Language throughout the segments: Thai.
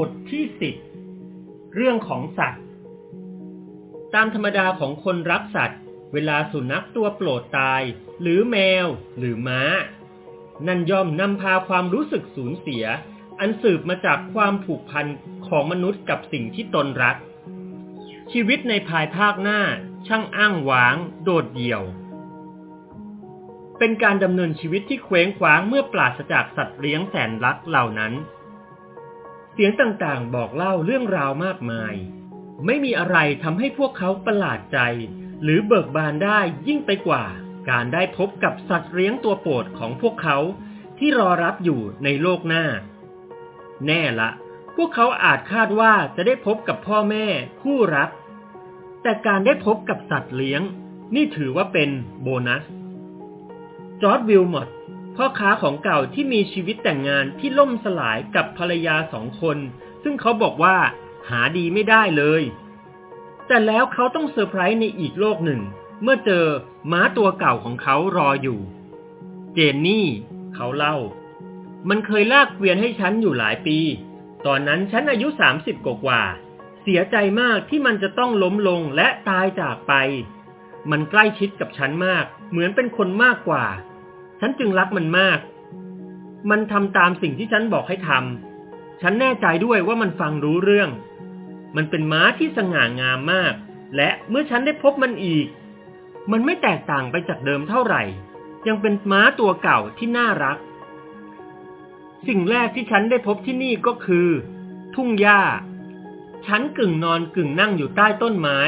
บทที่สิบเรื่องของสัตว์ ตามธรรมดาของคนรักสัตว์ เวลาสุนัขตัวโปรดตาย หรือแมว หรือม้า นั่นย่อมนำพาความรู้สึกสูญเสีย อันสืบมาจากความผูกพันของมนุษย์กับสิ่งที่ตนรัก ชีวิตในภายภาคหน้าช่างอ้างว้าง โดดเดี่ยว เป็นการดำเนินชีวิตที่เคว้งคว้างเมื่อปราศจากสัตว์เลี้ยงแสนรักเหล่านั้น เสียงต่างๆ บอกเล่าเรื่องราวมากมาย ไม่มีอะไรทำให้พวกเขาประหลาดใจ หรือเบิกบานได้ยิ่งไปกว่า การได้พบกับสัตว์เลี้ยงตัวโปรดของพวกเขาที่รอรับอยู่ในโลกหน้า แน่ละ พวกเขาอาจคาดว่าจะได้พบกับพ่อแม่คู่รัก แต่การได้พบกับสัตว์เลี้ยง นี่ถือว่าเป็นโบนัส จอร์ดวิลมอต พ่อค้าของเก่าที่มีชีวิตแต่งงานที่ล่มสลายกับภรรยาสองคน ซึ่งเขาบอกว่าหาดีไม่ได้เลย แต่แล้วเขาต้องเซอร์ไพรส์ในอีกโลกหนึ่ง เมื่อเจอม้าตัวเก่าของเขารออยู่ เจนนี่ เขาเล่า มันเคยลากเกวียนให้ฉันอยู่หลายปี ตอนนั้นฉันอายุสามสิบกว่า เสียใจมากที่มันจะต้องล้มลงและตายจากไป มันใกล้ชิดกับฉันมาก เหมือนเป็นคนมากกว่า ฉันจึงรักมันมาก มันทำตามสิ่งที่ฉันบอกให้ทำ ฉันแน่ใจด้วยว่ามันฟังรู้เรื่อง มันเป็นม้าที่สง่างามมาก และเมื่อฉันได้พบมันอีก มันไม่แตกต่างไปจากเดิมเท่าไหร่ ยังเป็นม้าตัวเก่าที่น่ารัก สิ่งแรกที่ฉันได้พบที่นี่ก็คือ ทุ่งหญ้า ฉันกึ่งนอนกึ่งนั่งอยู่ใต้ต้นไม้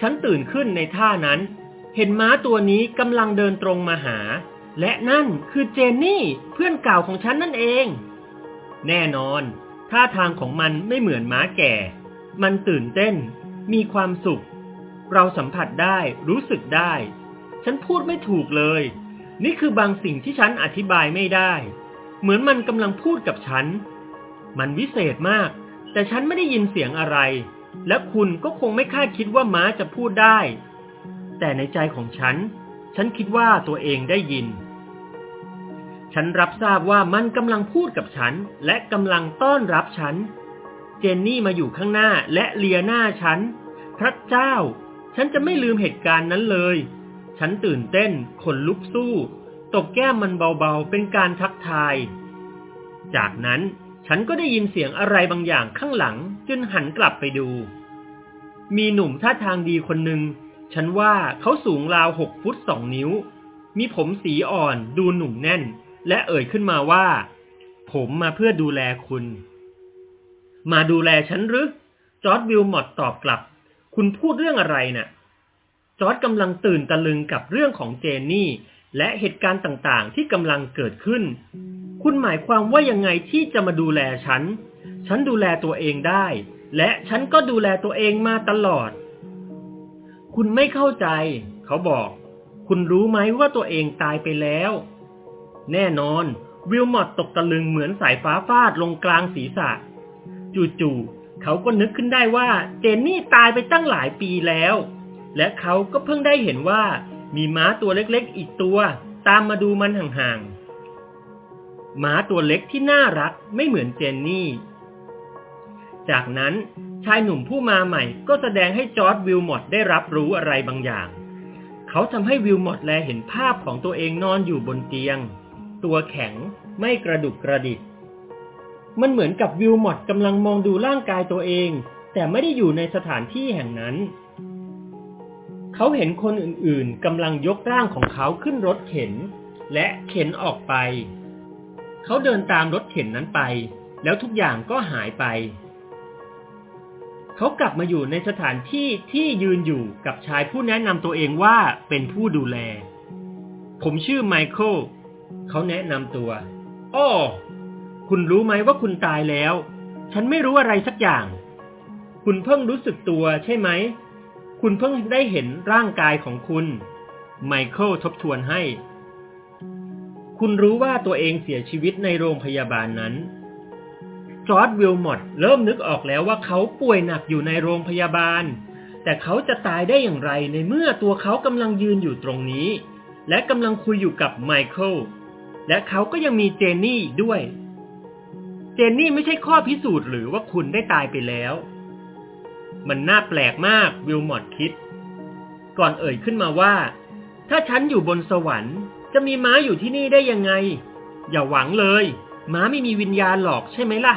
ฉันตื่นขึ้นในท่านั้น เห็นม้าตัวนี้กำลังเดินตรงมาหา และนั่นคือเจนนี่เพื่อนเก่าของฉันนั่นเอง แน่นอนท่าทางของมันไม่เหมือนม้าแก่ มันตื่นเต้น มีความสุข เราสัมผัสได้รู้สึกได้ ฉันพูดไม่ถูกเลย นี่คือบางสิ่งที่ฉันอธิบายไม่ได้ เหมือนมันกำลังพูดกับฉัน มันวิเศษมาก แต่ฉันไม่ได้ยินเสียงอะไร และคุณก็คงไม่คาดคิดว่าม้าจะพูดได้ แต่ในใจของฉัน ฉันคิดว่าตัวเองได้ยิน ฉันรับทราบว่ามันกำลังพูดกับฉัน และกำลังต้อนรับฉัน เจนนี่มาอยู่ข้างหน้าและเลียหน้าฉัน พระเจ้า ฉันจะไม่ลืมเหตุการณ์นั้นเลย ฉันตื่นเต้น ขนลุกสู้ ตบแก้มมันเบาๆ เป็นการทักทาย จากนั้นฉันก็ได้ยินเสียงอะไรบางอย่างข้างหลัง จึงหันกลับไปดู มีหนุ่มท่าทางดีคนหนึ่ง ฉันว่าเขาสูงราวหกฟุตสองนิ้ว มีผมสีอ่อนดูหนุ่มแน่น และเอ่ยขึ้นมาว่า ผมมาเพื่อดูแลคุณ มาดูแลฉันหรือจอร์ดวิลมอตตอบกลับ คุณพูดเรื่องอะไรนะ่ะ จอร์ดกำลังตื่นตะลึงกับเรื่องของเจนนี่ และเหตุการณ์ต่างๆ ที่กำลังเกิดขึ้น คุณหมายความว่ายังไงที่จะมาดูแลฉัน ฉันดูแลตัวเองได้ และฉันก็ดูแลตัวเองมาตลอด คุณไม่เข้าใจ เขาบอก คุณรู้ไหมว่าตัวเองตายไปแล้ว แน่นอน วิลมอตตกตะลึงเหมือนสายฟ้าฟาดลงกลางศีรษะ จู่ๆเขาก็นึกขึ้นได้ว่าเจนนี่ตายไปตั้งหลายปีแล้ว และเขาก็เพิ่งได้เห็นว่ามีม้าตัวเล็กๆอีกตัว ตามมาดูมันห่างๆม้าตัวเล็กที่น่ารักไม่เหมือนเจนนี่ จากนั้นชายหนุ่มผู้มาใหม่ก็แสดงให้จอร์ดวิลมอตได้รับรู้อะไรบางอย่าง เขาทำให้วิลมอตแลเห็นภาพของตัวเองนอนอยู่บนเตียง ตัวแข็ง ไม่กระดุกกระดิก มันเหมือนกับวิลมอตกำลังมองดูร่างกายตัวเอง แต่ไม่ได้อยู่ในสถานที่แห่งนั้น เขาเห็นคนอื่นๆกำลังยกร่างของเขาขึ้นรถเข็น และเข็นออกไป เขาเดินตามรถเข็นนั้นไป แล้วทุกอย่างก็หายไปเขากลับมาอยู่ในสถานที่ที่ยืนอยู่กับชายผู้แนะนำตัวเองว่าเป็นผู้ดูแล ผมชื่อไมเคิล เขาแนะนำตัว อ้อ คุณรู้ไหมว่าคุณตายแล้ว ฉันไม่รู้อะไรสักอย่าง คุณเพิ่งรู้สึกตัวใช่ไหม คุณเพิ่งได้เห็นร่างกายของคุณ ไมเคิลทบทวนให้ คุณรู้ว่าตัวเองเสียชีวิตในโรงพยาบาลนั้น จอร์ดวิลมอตเริ่มนึกออกแล้วว่าเขาป่วยหนักอยู่ในโรงพยาบาล แต่เขาจะตายได้อย่างไรในเมื่อตัวเขากำลังยืนอยู่ตรงนี้ และกำลังคุยอยู่กับไมเคิลและเขาก็ยังมีเจนนี่ด้วย เจนนี่ไม่ใช่ข้อพิสูจน์หรือว่าคุณได้ตายไปแล้ว มันน่าแปลกมากวิลมอดคิด ก่อนเอ่ยขึ้นมาว่า ถ้าฉันอยู่บนสวรรค์ จะมีม้าอยู่ที่นี่ได้ยังไง อย่าหวังเลย ม้าไม่มีวิญญาณหรอกใช่ไหมล่ะ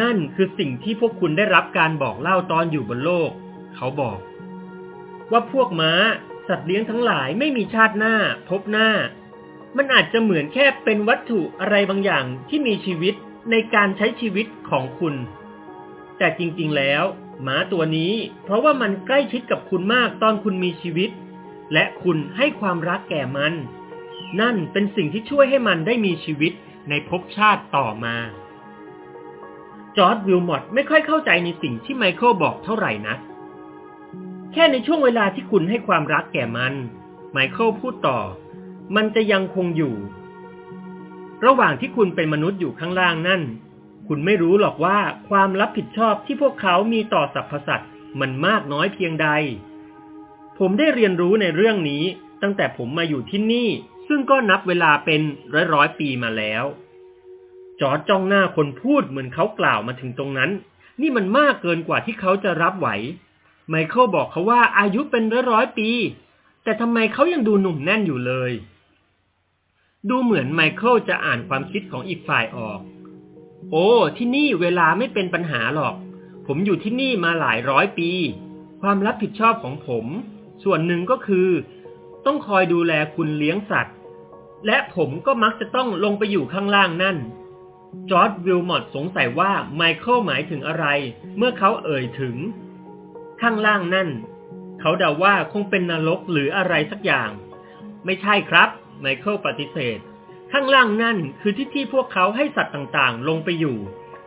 นั่นคือสิ่งที่พวกคุณได้รับการบอกเล่าตอนอยู่บนโลก เขาบอก ว่าพวกม้า สัตว์เลี้ยงทั้งหลายไม่มีชาติหน้า พบหน้า มันอาจจะเหมือนแค่เป็นวัตถุอะไรบางอย่างที่มีชีวิตในการใช้ชีวิตของคุณ แต่จริงๆแล้ว หมาตัวนี้ เพราะว่ามันใกล้ชิดกับคุณมากตอนคุณมีชีวิต และคุณให้ความรักแก่มัน นั่นเป็นสิ่งที่ช่วยให้มันได้มีชีวิตในภพชาติต่อมา จอร์ดวิลมอตไม่ค่อยเข้าใจในสิ่งที่ไมเคิลบอกเท่าไหร่นะ แค่ในช่วงเวลาที่คุณให้ความรักแก่มัน ไมเคิลพูดต่อ มันจะยังคงอยู่ ระหว่างที่คุณเป็นมนุษย์อยู่ข้างล่างนั่น คุณไม่รู้หรอกว่าความรับผิดชอบที่พวกเขามีต่อสรรพสัตว์มันมากน้อยเพียงใด ผมได้เรียนรู้ในเรื่องนี้ตั้งแต่ผมมาอยู่ที่นี่ ซึ่งก็นับเวลาเป็นร้อยร้อยปีมาแล้ว จอร์จจ้องหน้าคนพูดเหมือนเขากล่าวมาถึงตรงนั้น นี่มันมากเกินกว่าที่เขาจะรับไหว ไมเคิลบอกเขาว่าอายุเป็นร้อยร้อยปี แต่ทำไมเขายังดูหนุ่มแน่นอยู่เลย ดูเหมือนไมเคิลจะอ่านความคิดของอีกฝ่ายออก โอ้ ที่นี่เวลาไม่เป็นปัญหาหรอก ผมอยู่ที่นี่มาหลายร้อยปี ความรับผิดชอบของผม ส่วนหนึ่งก็คือ ต้องคอยดูแลคุณเลี้ยงสัตว์ และผมก็มักจะต้องลงไปอยู่ข้างล่างนั่นจอร์ดวิลมอตสงสัยว่าไมเคิลหมายถึงอะไร เมื่อเขาเอ่ยถึง ข้างล่างนั่น เขาเดาว่าคงเป็นนรกหรืออะไรสักอย่าง ไม่ใช่ครับ ไมเคิลปฏิเสธ ข้างล่างนั่นคือที่ที่พวกเขาให้สัตว์ต่างๆ ลงไปอยู่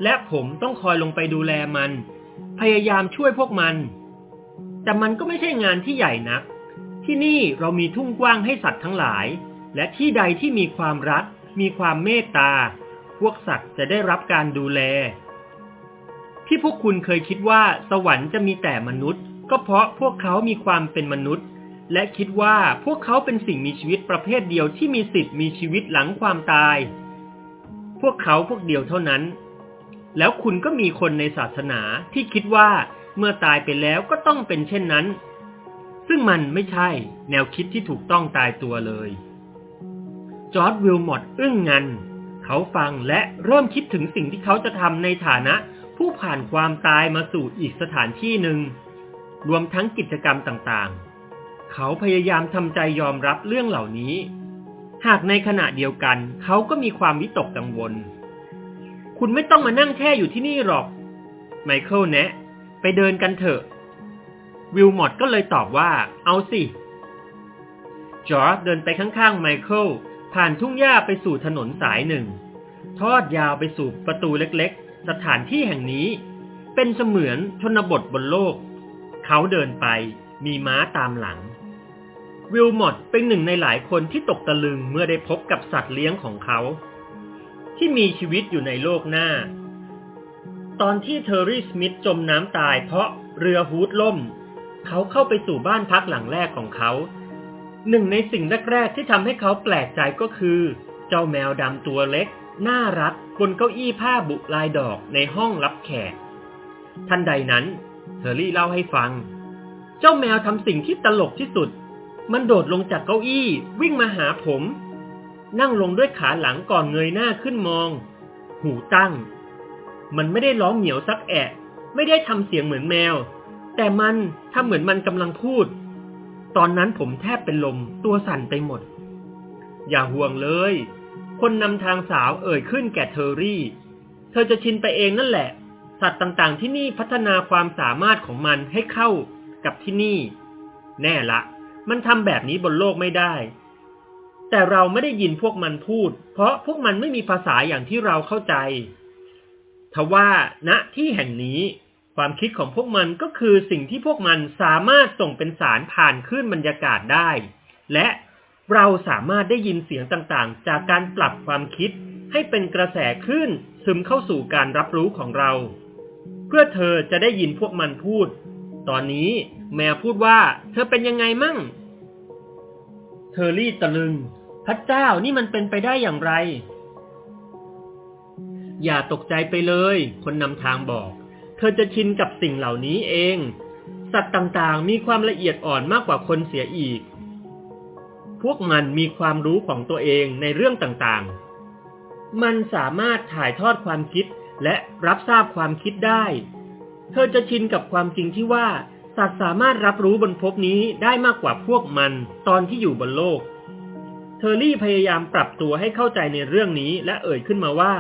และผมต้องคอยลงไปดูแลมัน พยายามช่วยพวกมัน แต่มันก็ไม่ใช่งานที่ใหญ่นัก ที่นี่เรามีทุ่งกว้างให้สัตว์ทั้งหลาย และที่ใดที่มีความรัก มีความเมตตา พวกสัตว์จะได้รับการดูแล ที่พวกคุณเคยคิดว่าสวรรค์จะมีแต่มนุษย์ ก็เพราะพวกเขามีความเป็นมนุษย์ และคิดว่าพวกเขาเป็นสิ่งมีชีวิตประเภทเดียวที่มีสิทธิ์มีชีวิตหลังความตาย พวกเขาพวกเดียวเท่านั้น แล้วคุณก็มีคนในศาสนาที่คิดว่าเมื่อตายไปแล้วก็ต้องเป็นเช่นนั้น ซึ่งมันไม่ใช่แนวคิดที่ถูกต้องตายตัวเลยจอร์ดวิลมอตอึ้งงัน เขาฟังและเริ่มคิดถึงสิ่งที่เขาจะทำในฐานะ ผู้ผ่านความตายมาสู่อีกสถานที่หนึ่ง รวมทั้งกิจกรรมต่างๆ เขาพยายามทำใจยอมรับเรื่องเหล่านี้ หากในขณะเดียวกันเขาก็มีความวิตกกังวล คุณไม่ต้องมานั่งแช่อยู่ที่นี่หรอก ไมเคิลแนะ ไปเดินกันเถอะ วิลมอตก็เลยตอบว่า เอาสิ จอร์จเดินไปข้างๆ ไมเคิลผ่านทุ่งหญ้าไปสู่ถนนสายหนึ่ง ทอดยาวไปสู่ประตูเล็กๆ สถานที่แห่งนี้ เป็นเสมือนชนบทบนโลก เขาเดินไปมีม้าตามหลัง วิลมอตเป็นหนึ่งในหลายคนที่ตกตะลึงเมื่อได้พบกับสัตว์เลี้ยงของเขา ที่มีชีวิตอยู่ในโลกหน้า ตอนที่เทอร์รี่สมิธจมน้ำตายเพราะเรือฮูดล่ม เขาเข้าไปสู่บ้านพักหลังแรกของเขาหนึ่งในสิ่งแรกๆที่ทำให้เขาแปลกใจก็คือ เจ้าแมวดำตัวเล็ก น่ารักบนเก้าอี้ผ้าบุลายดอกในห้องรับแขก ทันใดนั้นเทอรี่เล่าให้ฟัง เจ้าแมวทำสิ่งที่ตลกที่สุด มันโดดลงจากเก้าอี้วิ่งมาหาผม นั่งลงด้วยขาหลังก่อนเงยหน้าขึ้นมอง หูตั้ง มันไม่ได้ร้องเหมียวซักแอะ ไม่ได้ทำเสียงเหมือนแมว แต่มันทำเหมือนมันกำลังพูด ตอนนั้นผมแทบเป็นลมตัวสั่นไปหมด อย่าห่วงเลย คนนำทางสาวเอ่ยขึ้นแก่เทอรี่ เธอจะชินไปเองนั่นแหละ สัตว์ต่างๆที่นี่พัฒนาความสามารถของมันให้เข้ากับที่นี่ แน่ละ มันทำแบบนี้บนโลกไม่ได้ แต่เราไม่ได้ยินพวกมันพูด เพราะพวกมันไม่มีภาษาอย่างที่เราเข้าใจทว่าณที่แห่งนี้ ความคิดของพวกมันก็คือสิ่งที่พวกมันสามารถส่งเป็นสารผ่านคลื่นบรรยากาศได้ และ เราสามารถได้ยินเสียงต่างๆ จากการปรับความคิดให้เป็นกระแสคลื่นซึมเข้าสู่การรับรู้ของเรา เพื่อเธอจะได้ยินพวกมันพูด ตอนนี้แมวพูดว่า เธอเป็นยังไงมั่ง เธอรี่ตะลึง พระเจ้านี่มันเป็นไปได้อย่างไร อย่าตกใจไปเลย คนนำทางบอก เธอจะชินกับสิ่งเหล่านี้เอง สัตว์ต่างๆ มีความละเอียดอ่อนมากกว่าคนเสียอีก พวกมันมีความรู้ของตัวเองในเรื่องต่างๆ มันสามารถถ่ายทอดความคิดและรับทราบความคิดได้ เธอจะชินกับความจริงที่ว่าสัตว์สามารถรับรู้บนภพนี้ได้มากกว่าพวกมันตอนที่อยู่บนโลก เทอร์รี่พยายามปรับตัวให้เข้าใจในเรื่องนี้และเอ่ยขึ้นมาว่า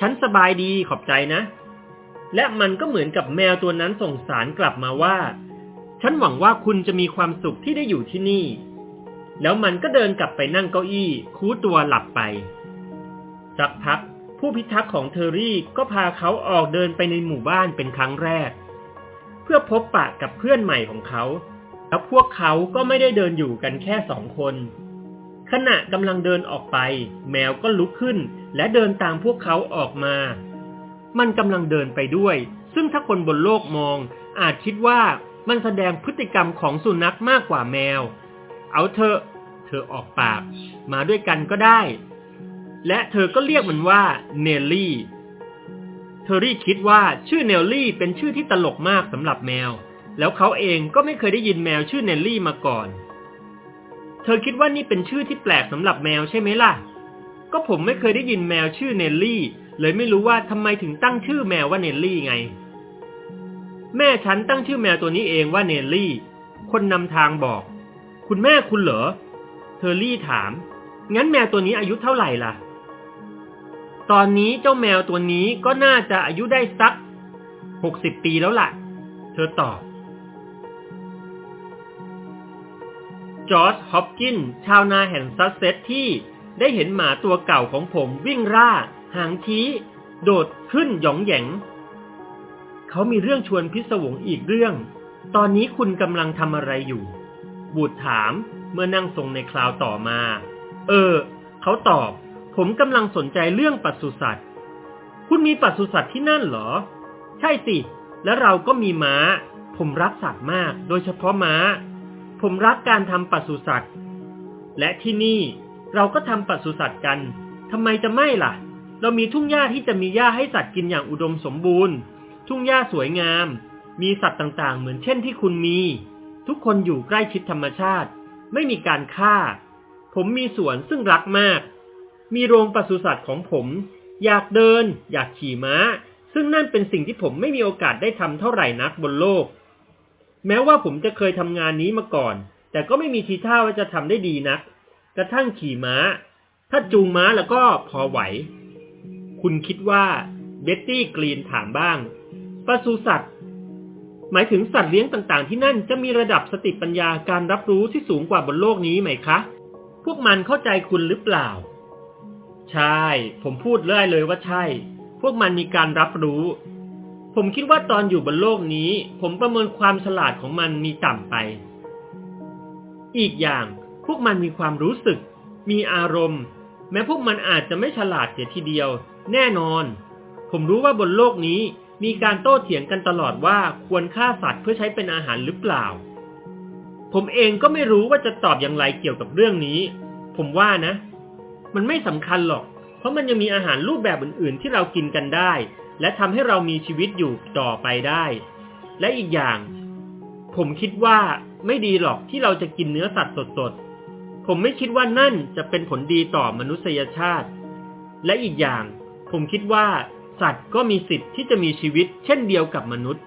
ฉันสบายดีขอบใจนะ และมันก็เหมือนกับแมวตัวนั้นส่งสารกลับมาว่า ฉันหวังว่าคุณจะมีความสุขที่ได้อยู่ที่นี่ แล้วมันก็เดินกลับไปนั่งเก้าอี้ คู้ตัวหลับไป สักพัก ผู้พิทักษ์ของเทอร์รี่ก็พาเขาออกเดินไปในหมู่บ้านเป็นครั้งแรก เพื่อพบปะกับเพื่อนใหม่ของเขาแล้วพวกเขาก็ไม่ได้เดินอยู่กันแค่สองคน ขณะกำลังเดินออกไป แมวก็ลุกขึ้น และเดินตามพวกเขาออกมา มันกำลังเดินไปด้วย ซึ่งถ้าคนบนโลกมอง อาจคิดว่ามันแสดงพฤติกรรมของสุนัขมากกว่าแมว เอาเถอะเธอออกปาก มาด้วยกันก็ได้ และเธอก็เรียกมันว่าเนลลี่ เทอรี่คิดว่าชื่อเนลลี่เป็นชื่อที่ตลกมากสำหรับแมว แล้วเขาเองก็ไม่เคยได้ยินแมวชื่อเนลลี่มาก่อน เธอคิดว่านี่เป็นชื่อที่แปลกสำหรับแมวใช่ไหมล่ะ ก็ผมไม่เคยได้ยินแมวชื่อเนลลี่ เลยไม่รู้ว่าทำไมถึงตั้งชื่อแมวว่าเนลลี่ไง แม่ฉันตั้งชื่อแมวตัวนี้เองว่าเนลลี่ คนนำทางบอก คุณแม่คุณเหรอ เทอร์รี่ถาม งั้นแมวตัวนี้อายุเท่าไหร่ล่ะ ตอนนี้เจ้าแมวตัวนี้ก็น่าจะอายุได้สักหกสิบปีแล้วล่ะ เธอตอบ จอร์จฮอปกิน ชาวนาแห่งซัสเซกส์ที่ได้เห็นหมาตัวเก่าของผมวิ่งร่า หางชี้ โดดขึ้นหยองแหยง เขามีเรื่องชวนพิศวงอีกเรื่อง ตอนนี้คุณกำลังทำอะไรอยู่ วูดส์ถามเมื่อนั่งทรงในคราวต่อมา เออ เขาตอบ ผมกำลังสนใจเรื่องปศุสัตว์ คุณมีปศุสัตว์ที่นั่นเหรอ ใช่สิ และเราก็มีม้า ผมรักสัตว์มาก โดยเฉพาะม้า ผมรักการทำปศุสัตว์ และที่นี่เราก็ทำปศุสัตว์กัน ทำไมจะไม่ล่ะ เรามีทุ่งหญ้าที่จะมีหญ้าให้สัตว์กินอย่างอุดมสมบูรณ์ ทุ่งหญ้าสวยงาม มีสัตว์ต่างๆ เหมือนเช่นที่คุณมี ทุกคนอยู่ใกล้ชิดธรรมชาติ ไม่มีการฆ่า ผมมีสวนซึ่งรักมาก มีโรงปศุสัตว์ของผม อยากเดิน อยากขี่ม้า ซึ่งนั่นเป็นสิ่งที่ผมไม่มีโอกาสได้ทำเท่าไหร่นักบนโลก แม้ว่าผมจะเคยทำงานนี้มาก่อน แต่ก็ไม่มีทีท่าว่าจะทำได้ดีนัก กระทั่งขี่ม้า ถ้าจูงม้าแล้วก็พอไหว คุณคิดว่าเบ็ตตี้กรีนถามบ้างปศุสัตว์ หมายถึงสัตว์เลี้ยงต่างๆ ที่นั่นจะมีระดับสติปัญญาการรับรู้ที่สูงกว่าบนโลกนี้ไหมคะ พวกมันเข้าใจคุณหรือเปล่า ใช่ ผมพูดเรื่อยเลยว่าใช่ พวกมันมีการรับรู้ ผมคิดว่าตอนอยู่บนโลกนี้ ผมประเมินความฉลาดของมันมีต่ำไป อีกอย่าง พวกมันมีความรู้สึก มีอารมณ์ แม้พวกมันอาจจะไม่ฉลาดเสียทีเดียว แน่นอน ผมรู้ว่าบนโลกนี้ มีการโต้เถียงกันตลอดว่าควรฆ่าสัตว์เพื่อใช้เป็นอาหารหรือเปล่า ผมเองก็ไม่รู้ว่าจะตอบอย่างไรเกี่ยวกับเรื่องนี้ ผมว่านะ มันไม่สำคัญหรอก เพราะมันยังมีอาหารรูปแบบอื่น ๆ ที่เรากินกันได้ และทำให้เรามีชีวิตอยู่ต่อไปได้ และอีกอย่าง ผมคิดว่าไม่ดีหรอกที่เราจะกินเนื้อสัตว์สด ๆ ผมไม่คิดว่านั่นจะเป็นผลดีต่อมนุษยชาติ และอีกอย่าง ผมคิดว่า สัตว์ก็มีสิทธิ์ที่จะมีชีวิตเช่นเดียวกับมนุษย์